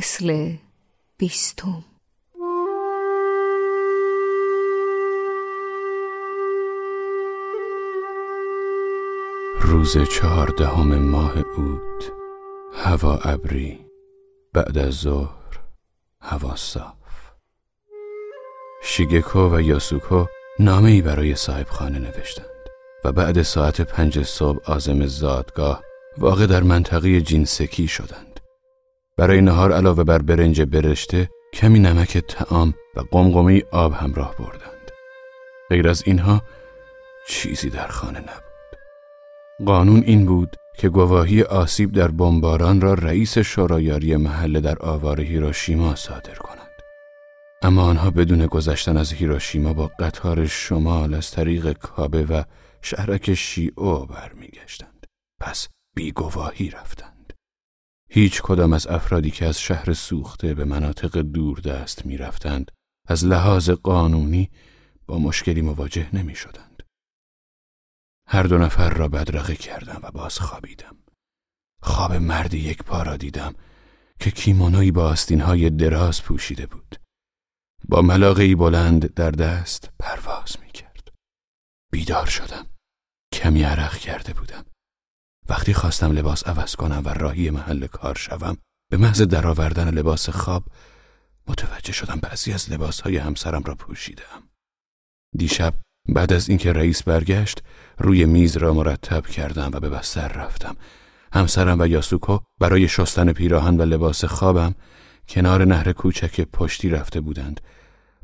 فصل بیستم. روز چهاردهم ماه اوت هوا ابری بعد از ظهر هوا صاف. شیگکو و یاسوکو نامه ای برای صاحب خانه نوشتند و بعد ساعت پنج صبح آزم زادگاه واقع در منطقه جینسکی شدند. برای نهار علاوه بر برنج برشته کمی نمک تعام و قمقمی آب همراه بردند غیر از اینها چیزی در خانه نبود قانون این بود که گواهی آسیب در بمباران را رئیس شورایاری محله در آوار هیروشیما صادر کنند. اما آنها بدون گذشتن از هیروشیما با قطار شمال از طریق کابه و شهرک شیعو برمیگشتند. پس بیگواهی رفتند. هیچ کدام از افرادی که از شهر سوخته به مناطق دور دست می رفتند از لحاظ قانونی با مشکلی مواجه نمی شدند. هر دو نفر را بدرقه کردم و باز خوابیدم. خواب مرد یک پا را دیدم که کیمونوی با آستینهای دراز پوشیده بود. با ملاقه بلند در دست پرواز می کرد. بیدار شدم. کمی عرق کرده بودم. وقتی خواستم لباس عوض کنم و راهی محل کار شوم به محض درآوردن لباس خواب متوجه شدم بعضی از لباسهای همسرم را پوشیدم. دیشب بعد از اینکه رئیس برگشت روی میز را مرتب کردم و به بستر رفتم. همسرم و یاسوکو برای شستن پیراهن و لباس خوابم کنار نهر کوچک پشتی رفته بودند.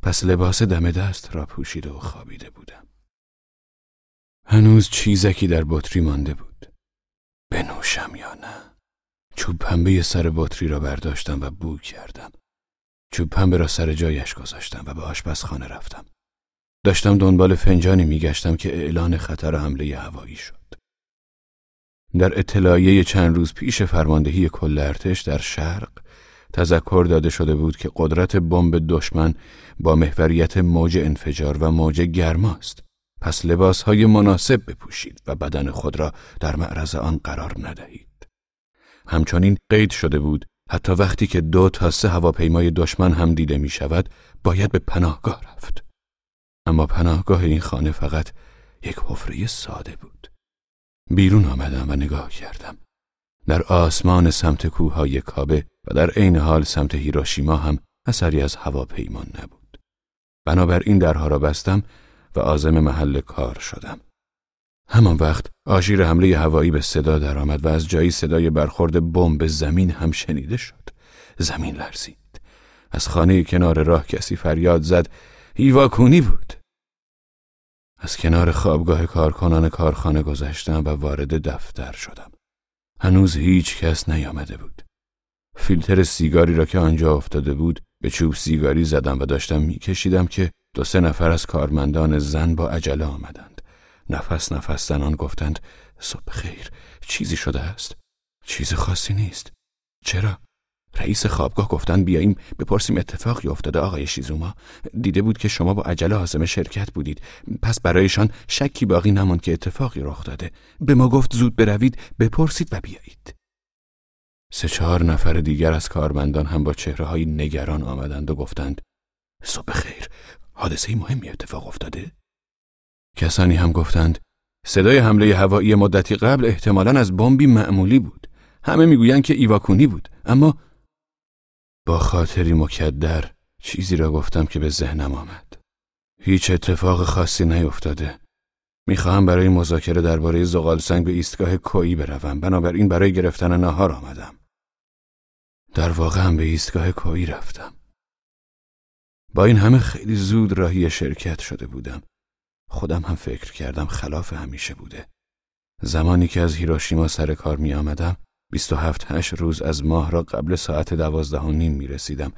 پس لباس دم دست را پوشیده و خوابیده بودم. هنوز چیزکی در بطری مانده بود. بنوشم یا نه چوب پنبه سر بطری را برداشتم و بو کردم چوب پنبه را سر جایش گذاشتم و به آشپزخانه رفتم داشتم دنبال فنجانی میگشتم که اعلان خطر حمله هوایی شد. در اطلاعیه چند روز پیش فرماندهی کل ارتش در شرق تذکر داده شده بود که قدرت بمب دشمن با محوریت موج انفجار و موج گرماست. پس لباس های مناسب بپوشید و بدن خود را در معرض آن قرار ندهید. همچنین قید شده بود حتی وقتی که دو تا سه هواپیمای دشمن هم دیده می شود باید به پناهگاه رفت. اما پناهگاه این خانه فقط یک حفره ساده بود. بیرون آمدم و نگاه کردم. در آسمان سمت کوههای کابه و در عین حال سمت هیروشیما هم اثری از هواپیمان نبود. بنابراین درها را بستم و آزم محل کار شدم. همان وقت آژیر حمله هوایی به صدا درآمد و از جایی صدای برخورد بمب زمین هم شنیده شد. زمین لرزید. از خانه کنار راه کسی فریاد زد هیواکونی بود. از کنار خوابگاه کارکنان کارخانه گذشتم و وارد دفتر شدم. هنوز هیچ کس نیامده بود. فیلتر سیگاری را که آنجا افتاده بود به چوب سیگاری زدم و داشتم میکشیدم که دو سه نفر از کارمندان زن با عجله آمدند. نفس نفس زنان گفتند صبح خیر چیزی شده است. چیز خاصی نیست. چرا؟ رئیس خوابگاه گفتن بیاییم بپرسیم اتفاقی افتاده آقای شیزوما دیده بود که شما با عجله حازم شرکت بودید پس برایشان شکی باقی نماند که اتفاقی رخ داده به ما گفت زود بروید بپرسید و بیایید سه چهار نفر دیگر از کارمندان هم با چهره های نگران آمدند و گفتند صبح خیر حادثه مهمی اتفاق افتاده کسانی هم گفتند صدای حمله هوایی مدتی قبل احتمالا از بمبی معمولی بود همه می‌گویند که ایواکونی بود اما با خاطری مکدر چیزی را گفتم که به ذهنم آمد. هیچ اتفاق خاصی نیفتاده. می‌خواهم برای مذاکره درباره زغال سنگ به ایستگاه کویی بروم. بنابراین برای گرفتن ناهار آمدم. در واقع هم به ایستگاه کویی رفتم. با این همه خیلی زود راهی شرکت شده بودم. خودم هم فکر کردم خلاف همیشه بوده. زمانی که از هیروشیما سر کار می آمدم 27 هشت روز از ماه را قبل ساعت دوازده و نیم می رسیدم.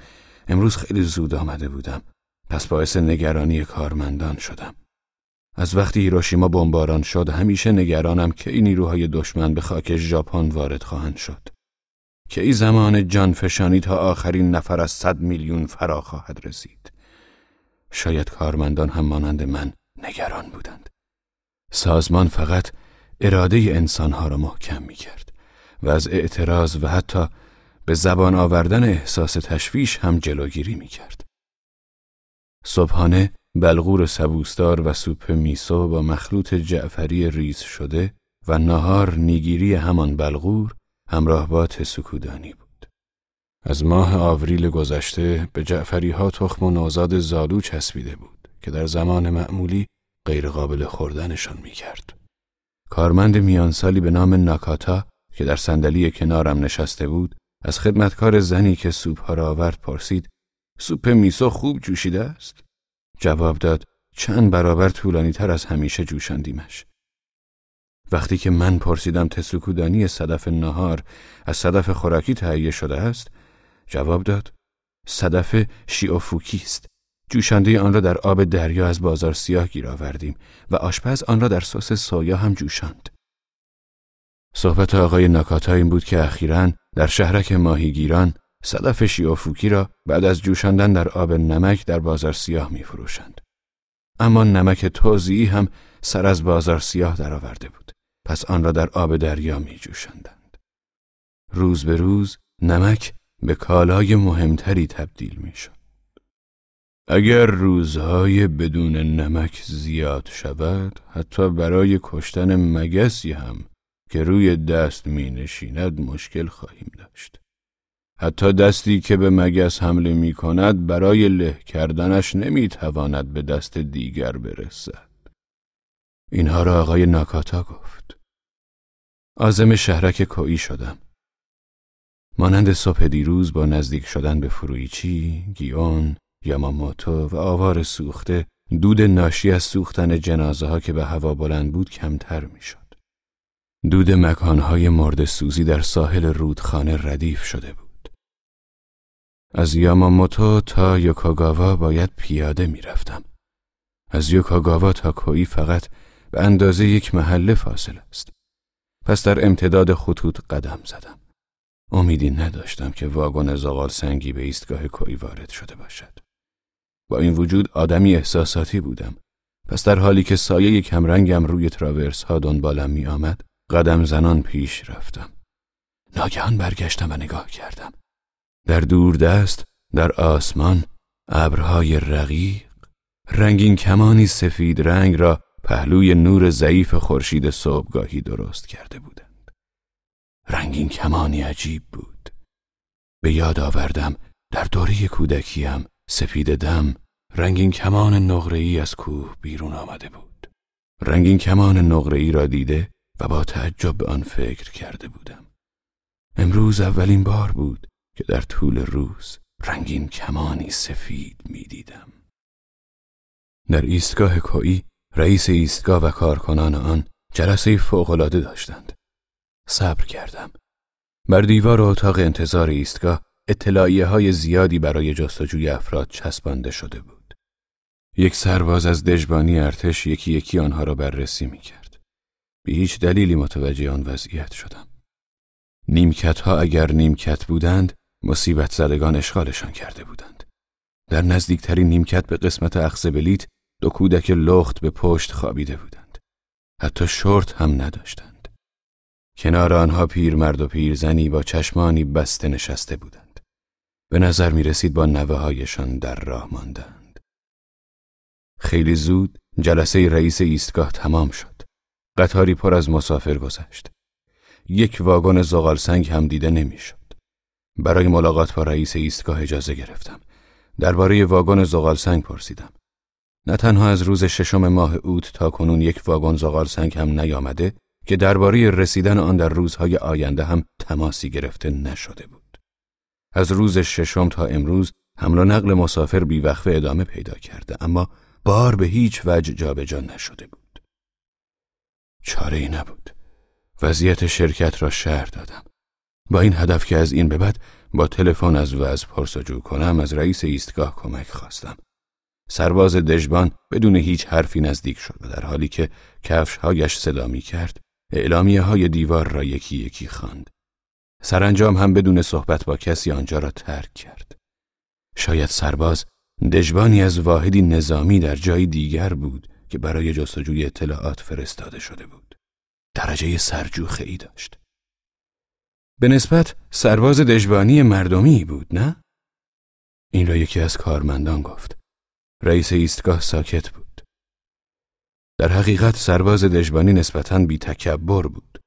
امروز خیلی زود آمده بودم. پس باعث نگرانی کارمندان شدم. از وقتی هیروشیما بمباران شد همیشه نگرانم که این نیروهای دشمن به خاک ژاپن وارد خواهند شد. که این زمان جانفشانی تا آخرین نفر از صد میلیون فرا خواهد رسید. شاید کارمندان هم مانند من نگران بودند. سازمان فقط اراده انسانها را محکم می کرد. و از اعتراض و حتی به زبان آوردن احساس تشویش هم جلوگیری می کرد. صبحانه بلغور سبوستار و سوپ میسو با مخلوط جعفری ریز شده و نهار نیگیری همان بلغور همراه با تسوکودانی بود. از ماه آوریل گذشته به جعفری ها تخم و نوزاد زالو چسبیده بود که در زمان معمولی غیرقابل خوردنشان می کرد. کارمند میانسالی به نام ناکاتا که در صندلی کنارم نشسته بود از خدمتکار زنی که سوپ ها را آورد پرسید سوپ میسو خوب جوشیده است؟ جواب داد چند برابر طولانی تر از همیشه جوشاندیمش. وقتی که من پرسیدم تسوکودانی صدف نهار از صدف خوراکی تهیه شده است جواب داد صدف شیوفوکی است جوشانده آن را در آب دریا از بازار سیاه گیر آوردیم و آشپز آن را در سس سویا هم جوشاند صحبت آقای ناکاتا این بود که اخیرا در شهرک ماهیگیران صدف شیوفوکی را بعد از جوشاندن در آب نمک در بازار سیاه می فروشند. اما نمک توزیعی هم سر از بازار سیاه درآورده بود. پس آن را در آب دریا می جوشندند. روز به روز نمک به کالای مهمتری تبدیل می. اگر روزهای بدون نمک زیاد شود حتی برای کشتن مگسی هم که روی دست می نشیند مشکل خواهیم داشت. حتی دستی که به مگس حمله می کند برای له کردنش نمی تواند به دست دیگر برسد. اینها را آقای ناکاتا گفت. آزم شهرک کویی شدم. مانند صبح دیروز با نزدیک شدن به فرویچی، گیون، یاماموتو و آوار سوخته دود ناشی از سوختن جنازه ها که به هوا بلند بود کمتر می‌شد. دود مکانهای مرد سوزی در ساحل رودخانه ردیف شده بود. از یاماموتو تا یوکاگاوا باید پیاده می‌رفتم. از یوکاگاوا تا کوی فقط به اندازه یک محله فاصل است. پس در امتداد خطوط قدم زدم. امیدی نداشتم که واگن زغال سنگی به ایستگاه کوی وارد شده باشد. با این وجود آدمی احساساتی بودم. پس در حالی که سایه کمرنگم روی تراورس ها دنبالم می آمد، قدم زنان پیش رفتم. ناگهان برگشتم و نگاه کردم. در دور دست، در آسمان، ابرهای رقیق، رنگین کمانی سفید رنگ را پهلوی نور ضعیف خورشید صبحگاهی درست کرده بودند. رنگین کمانی عجیب بود. به یاد آوردم در دوره کودکیم سپید دم رنگین کمان نقره‌ای از کوه بیرون آمده بود. رنگین کمان نقره‌ای را دیده و با تعجب به آن فکر کرده بودم. امروز اولین بار بود که در طول روز رنگین کمانی سفید می دیدم. در ایستگاه کوی رئیس ایستگاه و کارکنان آن جلسه فوقالعاده داشتند. صبر کردم. بر دیوار اتاق انتظار ایستگاه اطلاعیه های زیادی برای جستجوی افراد چسبانده شده بود. یک سرباز از دژبانی ارتش یکی یکی آنها را بررسی می کرد. به هیچ دلیلی متوجه آن وضعیت شدم. نیمکت ها اگر نیمکت بودند مصیبت زدگان اشغالشان کرده بودند. در نزدیکترین نیمکت به قسمت اخذ بلیت دو کودک لخت به پشت خوابیده بودند. حتی شورت هم نداشتند. کنار آنها پیرمرد و پیرزنی با چشمانی بسته نشسته بودند. به نظر می رسید با نوه هایشان در راه ماندند. خیلی زود جلسه رئیس ایستگاه تمام شد. قطاری پر از مسافر گذشت. یک واگن زغال سنگ هم دیده نمی‌شد. برای ملاقات با رئیس ایستگاه اجازه گرفتم. درباره واگن زغال سنگ پرسیدم. نه تنها از روز ششم ماه اوت تا کنون یک واگن زغال سنگ هم نیامده که درباره رسیدن آن در روزهای آینده هم تماسی گرفته نشده بود. از روز ششم تا امروز حمل و نقل مسافر بیوقفه ادامه پیدا کرده اما بار به هیچ وجه جابجا نشده بود. چاره ای نبود. وضعیت شرکت را شهر دادم. با این هدف که از این به بعد با تلفن از وضع پرسجو کنم از رئیس ایستگاه کمک خواستم. سرباز دژبان بدون هیچ حرفی نزدیک شد و در حالی که کفشهایش صدا می کرد اعلامیه های دیوار را یکی یکی خواند. سرانجام هم بدون صحبت با کسی آنجا را ترک کرد. شاید سرباز دژبانی از واحدی نظامی در جای دیگر بود که برای جستجوی اطلاعات فرستاده شده بود. درجه سرجوخه ای داشت. به نسبت سرباز دژبانی مردمی بود نه؟ این را یکی از کارمندان گفت. رئیس ایستگاه ساکت بود. در حقیقت سرباز دژبانی نسبتاً بی تکبر بود.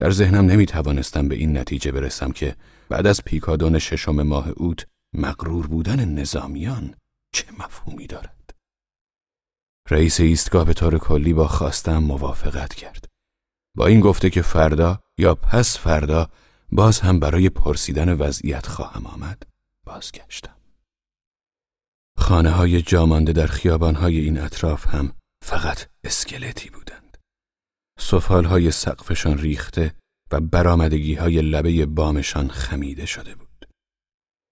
در ذهنم نمی توانستم به این نتیجه برسم که بعد از پیکادون ششم ماه اوت مغرور بودن نظامیان چه مفهومی دارد؟ رئیس ایستگاه به طور کلی با خواستم موافقت کرد. با این گفته که فردا یا پس فردا باز هم برای پرسیدن وضعیت خواهم آمد بازگشتم. خانه های جامانده در خیابان های این اطراف هم فقط اسکلتی بودند. سفال های سقفشان ریخته و برامدگی های لبه بامشان خمیده شده بود.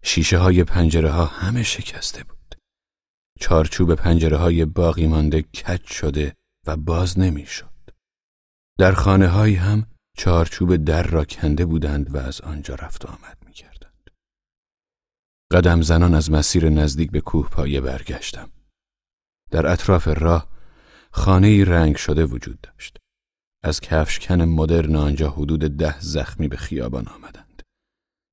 شیشه های پنجره ها همه شکسته بود. چارچوب پنجره های باقی مانده کج شده و باز نمی‌شد. در خانه های هم چارچوب در را کنده بودند و از آنجا رفت آمد. قدم زنان از مسیر نزدیک به کوه پایه برگشتم. در اطراف راه خانه رنگ شده وجود داشت. از کفشکن مدرن آنجا حدود ده زخمی به خیابان آمدند.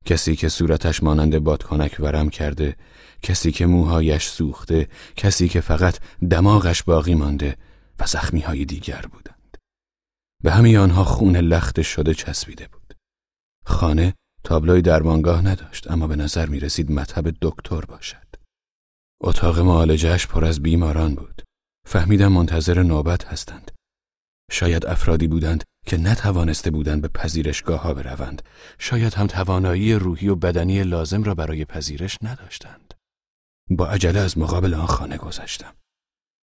کسی که صورتش مانند بادکنک ورم کرده، کسی که موهایش سوخته، کسی که فقط دماغش باقی مانده و زخمی های دیگر بودند. به همه آنها خون لخت شده چسبیده بود. خانه تابلوی درمانگاه نداشت اما به نظر می رسید مطب دکتر باشد. اتاق معالجهش پر از بیماران بود. فهمیدم منتظر نوبت هستند. شاید افرادی بودند که نتوانسته بودند به پذیرشگاه ها بروند. شاید هم توانایی روحی و بدنی لازم را برای پذیرش نداشتند. با عجله از مقابل آن خانه گذشتم.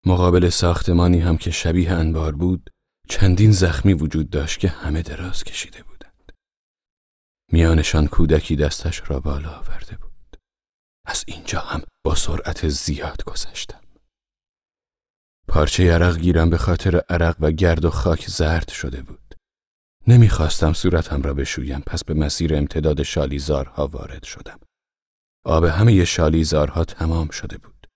مقابل ساختمانی هم که شبیه انبار بود چندین زخمی وجود داشت که همه دراز کشیده بودند. میانشان کودکی دستش را بالا آورده بود. از اینجا هم با سرعت زیاد گذشتم. پارچه عرق گیرم به خاطر عرق و گرد و خاک زرد شده بود. نمی‌خواستم صورتم را بشویم پس به مسیر امتداد شالیزارها وارد شدم. آب همه شالیزارها تمام شده بود.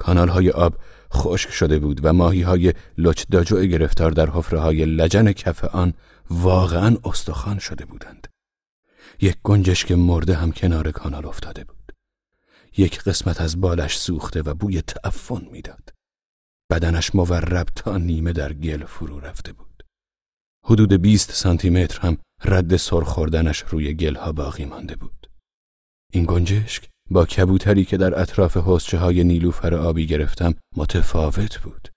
کانال های آب خشک شده بود و ماهی های لچداجو گرفتار در حفره های لجن کف آن واقعا استخوان شده بودند. یک گنجشک مرده هم کنار کانال افتاده بود. یک قسمت از بالش سوخته و بوی تعفن می‌داد. بدنش مورب تا نیمه در گل فرو رفته بود. حدود 20 سانتی متر هم رد سر خوردنش روی گلها باقی مانده بود. این گنجشک با کبوتری که در اطراف حسچه های نیلوفر آبی گرفتم متفاوت بود.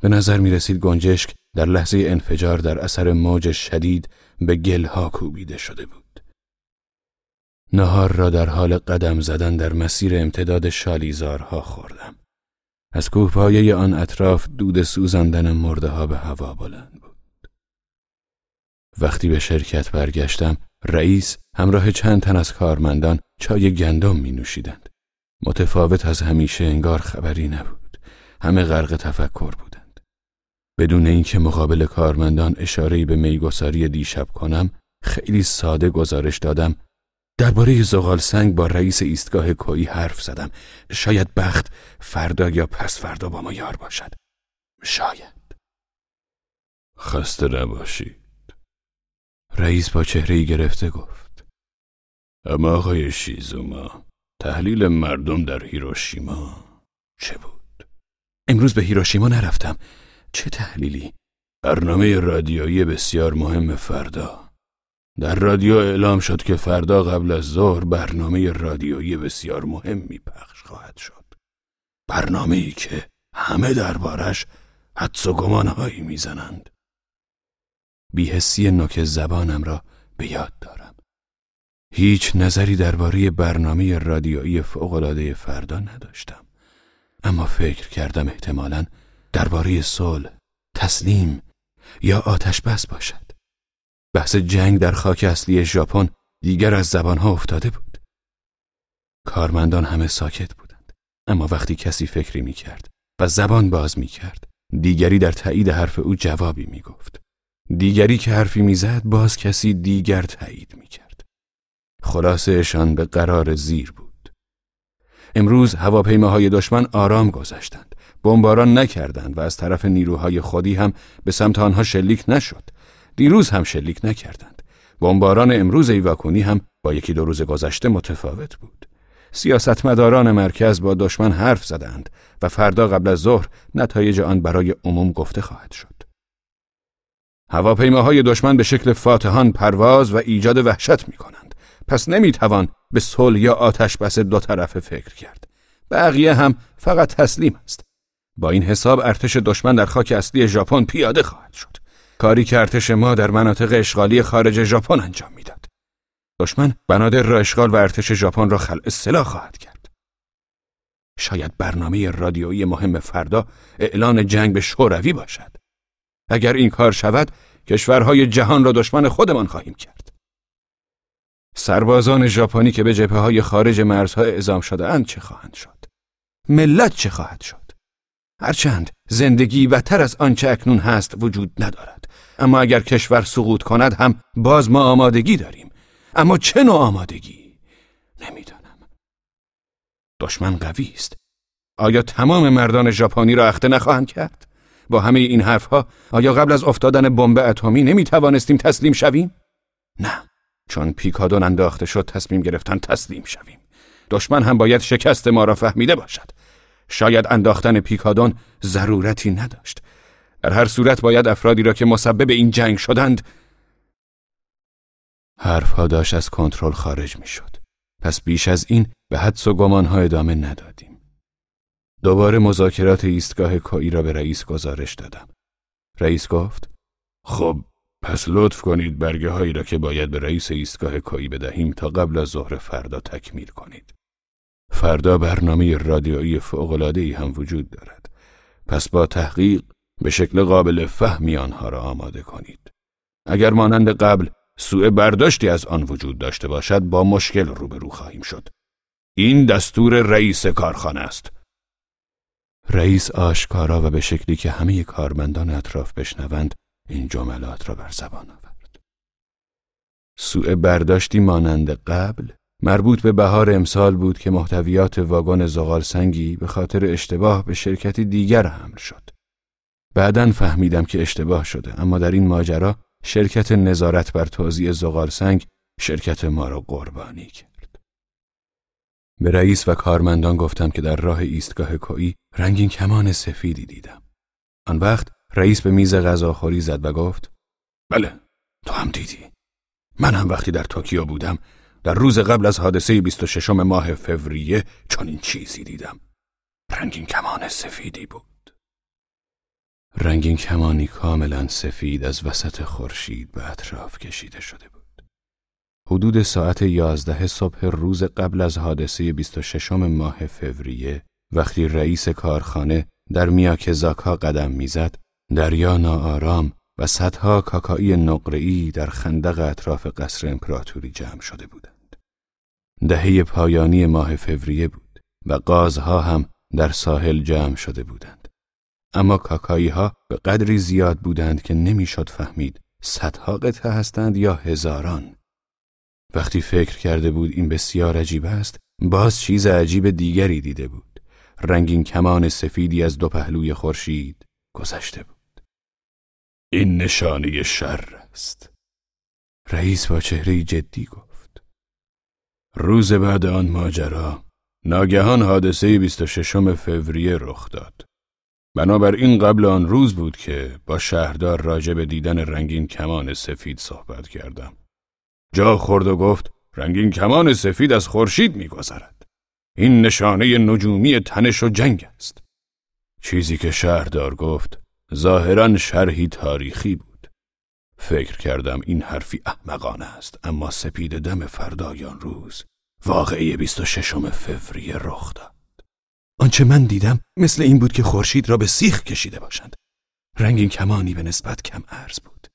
به نظر می رسید گنجشک در لحظه انفجار در اثر موج شدید به گلها کوبیده شده بود. نهار را در حال قدم زدن در مسیر امتداد شالیزارها خوردم. از کوهپایه آن اطراف دود سوزاندن مرده ها به هوا بلند بود. وقتی به شرکت برگشتم رئیس همراه چند تن از کارمندان چای گندم می نوشیدند. متفاوت از همیشه انگار خبری نبود. همه غرق تفکر بودند. بدون اینکه مقابل کارمندان اشارهی به میگساری دیشب کنم، خیلی ساده گزارش دادم. درباره زغال سنگ با رئیس ایستگاه کوی حرف زدم. شاید بخت فردا یا پس فردا با ما یار باشد. شاید. خسته نباشید. رئیس با چهره گرفته گفت. اما آقای شیزوما تحلیل مردم در هیروشیما چه بود؟ امروز به هیروشیما نرفتم چه تحلیلی؟ برنامه رادیویی بسیار مهم فردا در رادیو اعلام شد که فردا قبل از ظهر برنامه رادیویی بسیار مهمی پخش خواهد شد. برنامه ای که همه دربارش حدس و گمانهایی می‌زنند. بیهسی نوک زبانم را به یاد دارم. هیچ نظری درباره برنامه رادیویی فوقالعاده فردا نداشتم. اما فکر کردم احتمالا درباره صلح تسلیم یا آتش بس باشد. بحث جنگ در خاک اصلی ژاپن دیگر از زبانها افتاده بود کارمندان همه ساکت بودند اما وقتی کسی فکری می کرد و زبان باز می کرد دیگری در تایید حرف او جوابی می گفت دیگری که حرفی می‌زد باز کسی دیگر تایید می کرد خلاصهشان به قرار زیر بود. امروز هواپیماهای دشمن آرام گذشتند. بمباران نکردند و از طرف نیروهای خودی هم به سمت آنها شلیک نشد. دیروز هم شلیک نکردند. بمباران امروز ایواکونی هم با یکی دو روز گذشته متفاوت بود. سیاستمداران مرکز با دشمن حرف زدند و فردا قبل از ظهر نتایج آن برای عموم گفته خواهد شد. هواپیماهای دشمن به شکل فاتحان پرواز و ایجاد وحشت می کنند. پس نمی توان به صلح یا آتش بس دو طرفه فکر کرد. بقیه هم فقط تسلیم است. با این حساب ارتش دشمن در خاک اصلی ژاپن پیاده خواهد شد. کاری که ارتش ما در مناطق اشغالی خارج ژاپن انجام می‌داد. دشمن بنادر را اشغال و ارتش ژاپن را خلع سلاح خواهد کرد. شاید برنامه رادیویی مهم فردا اعلان جنگ به شوروی باشد. اگر این کار شود کشورهای جهان را دشمن خودمان خواهیم کرد. سربازان ژاپنی که به جبهه های خارج مرزها اعزام شده اند چه خواهند شد؟ ملت چه خواهد شد؟ هرچند زندگی بدتر از آنچه اکنون هست وجود ندارد. اما اگر کشور سقوط کند هم باز ما آمادگی داریم. اما چه نوع آمادگی؟ نمی‌دانم. دشمن قوی است. آیا تمام مردان ژاپنی را اخته نخواهند کرد؟ با همه این حرفها آیا قبل از افتادن بمب اتمی نمی توانستیم تسلیم شویم؟ نه. چون پیکادون انداخته شد تصمیم گرفتن تسلیم شویم. دشمن هم باید شکست ما را فهمیده باشد. شاید انداختن پیکادون ضرورتی نداشت در هر صورت باید افرادی را که مسبب این جنگ شدند حرفها داشت از کنترل خارج می شد. پس بیش از این به حدس و گمانها ادامه ندادیم. دوباره مذاکرات ایستگاه کایی را به رئیس گزارش دادم. رئیس گفت خب پس لطف کنید برگه هایی را که باید به رئیس ایستگاه کایی بدهیم تا قبل از ظهر فردا تکمیل کنید. فردا برنامه رادیویی ای هم وجود دارد. پس با تحقیق به شکل قابل فهمی آنها را آماده کنید. اگر مانند قبل سوء برداشتی از آن وجود داشته باشد با مشکل روبرو خواهیم شد. این دستور رئیس کارخانه است. رئیس آشکارا و به شکلی که همه کارمندان اطراف بشنوند این جملات را بر زبان آورد. سوء برداشتی مانند قبل مربوط به بهار امسال بود که محتویات واگن زغال سنگی به خاطر اشتباه به شرکتی دیگر حمل شد. بعدا فهمیدم که اشتباه شده اما در این ماجرا شرکت نظارت بر توزیع زغال سنگ شرکت ما را قربانی کرد. به رئیس و کارمندان گفتم که در راه ایستگاه کوی رنگین کمان سفیدی دیدم. آن وقت رئیس به میز غذاخوری زد و گفت بله تو هم دیدی. من هم وقتی در توکیو بودم در روز قبل از حادثه 26 ماه فوریه چنین چیزی دیدم. رنگین کمان سفیدی بود. رنگین کمانی کاملا سفید از وسط خورشید به اطراف کشیده شده بود. حدود ساعت یازده صبح روز قبل از حادثه 26 ماه فوریه وقتی رئیس کارخانه در میاکزاکا قدم می‌زد دریا ناآرام و صدها کاکایی نقره‌ای در خندق اطراف قصر امپراتوری جمع شده بودند. دهه پایانی ماه فوریه بود و قازها هم در ساحل جمع شده بودند. اما کاکایی ها به قدری زیاد بودند که نمی‌شد فهمید صدها قطعه هستند یا هزاران. وقتی فکر کرده بود این بسیار عجیب است، باز چیز عجیب دیگری دیده بود. رنگین کمان سفیدی از دو پهلوی خورشید گذشته بود. این نشانه شر است. رئیس با چهره جدی گفت. روز بعد آن ماجرا ناگهان حادثه 26 فوریه رخ داد. بنابراین قبل آن روز بود که با شهردار راجع به دیدن رنگین کمان سفید صحبت کردم. جا خورد و گفت رنگین کمان سفید از خورشید میگذرد. این نشانه نجومی تنش و جنگ است. چیزی که شهردار گفت ظاهرا شرحی تاریخی بود. فکر کردم این حرفی احمقانه است اما سپید دم فردایان روز واقعی 26 فوریه رخ داد. آنچه من دیدم مثل این بود که خورشید را به سیخ کشیده باشند. رنگین کمانی به نسبت کم ارز بود.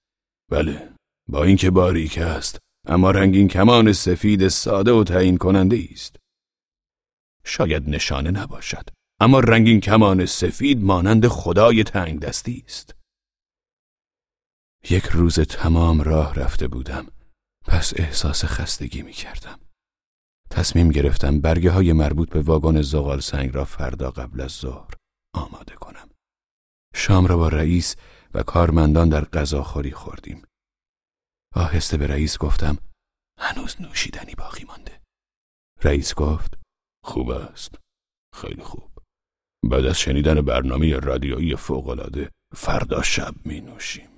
بله، با اینکه باریک است، اما رنگین کمان سفید ساده و تعیین کننده است. شاید نشانه نباشد، اما رنگین کمان سفید مانند خدای تنگ دستی است. یک روز تمام راه رفته بودم، پس احساس خستگی می کردم. تصمیم گرفتم برگه های مربوط به واگن زغال سنگ را فردا قبل از ظهر آماده کنم. شام را با رئیس و کارمندان در غذاخوری خوردیم. آهسته به رئیس گفتم هنوز نوشیدنی باقی مانده رئیس گفت خوب است خیلی خوب بعد از شنیدن برنامه رادیویی فوقالعاده فردا شب می نوشیم